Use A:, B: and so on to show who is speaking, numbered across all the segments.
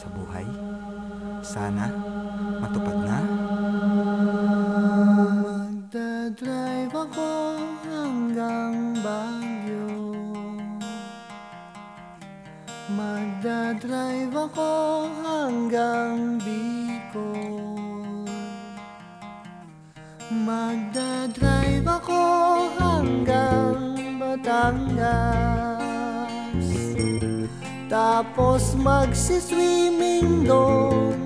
A: sa buhay. Sana matupad na.
B: Magdadrive ako hanggang Baguio Magdadrive ako hanggang Bicol Magdadrive ako Tapos magsiswimming doon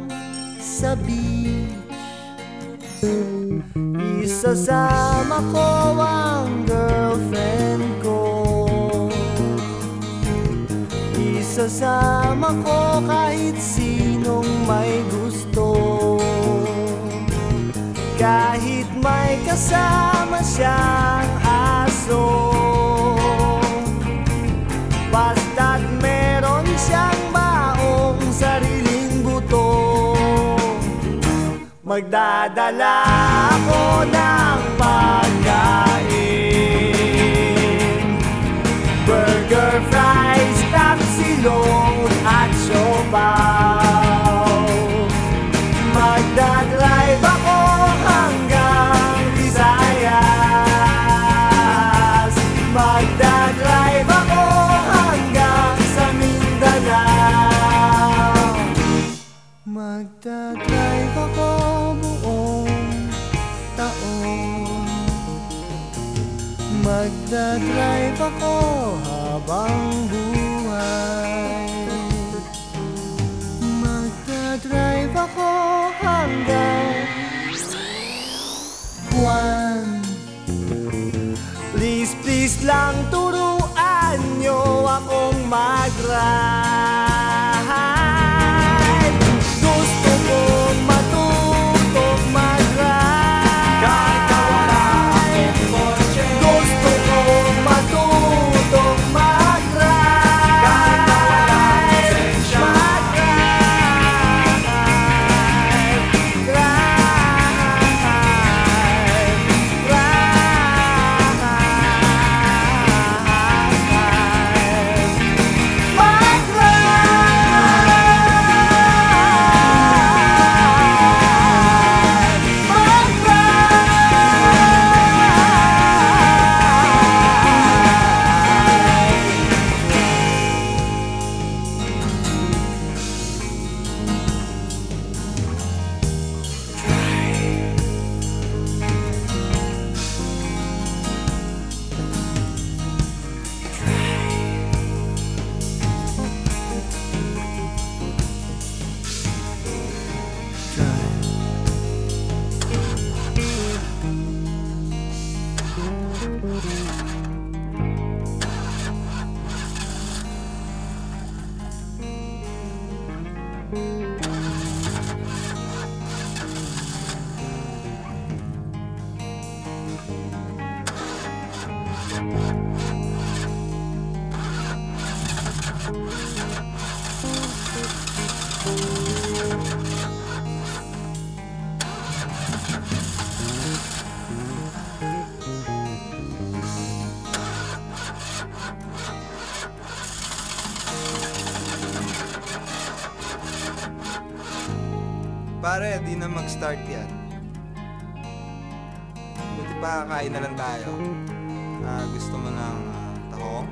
B: sa beach. Isasama ko ang girlfriend ko. Isasama ko kahit sinong may gusto. Kahit may kasama siyang Magdadala ako ng Magdadrive ako habang buhay. Magdadrive ako hanggang buwan. Please, please lang turuan nyo akong mag-ride
A: Pare, di na mag-start yan. Buti pa kakain na lang tayo. Ah, gusto mo ng ah, tahong?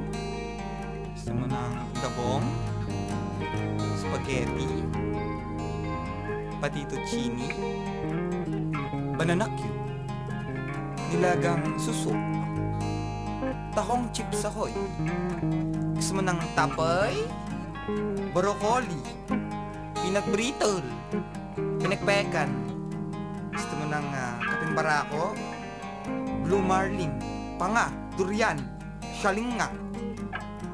A: Gusto mo ng tabong? Spaghetti? Patituccini? Banana cube? Nilagang suso? Tahong chips ahoy? Gusto mo ng tapay? Broccoli? Peanut Pinagpekan. Gusto mo ng uh, kaping barako? Blue marlin, panga, durian, shalinga,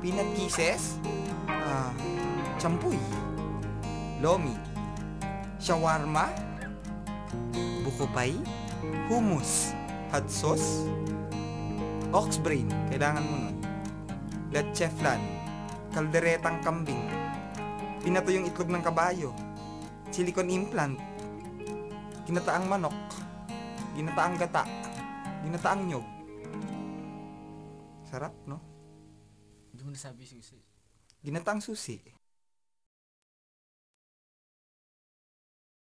A: peanut kisses, ah, champuy, lomi, shawarma, bukopay, hummus, hot sauce, ox brain, kailangan mo nun, leche flan, kalderetang kambing, pinato yung itlog ng kabayo, silicone implant, ginataang manok, ginataang gata, ginataang nyog. Sarap, no?
C: Hindi mo nasabi susi.
A: Ginataang susi.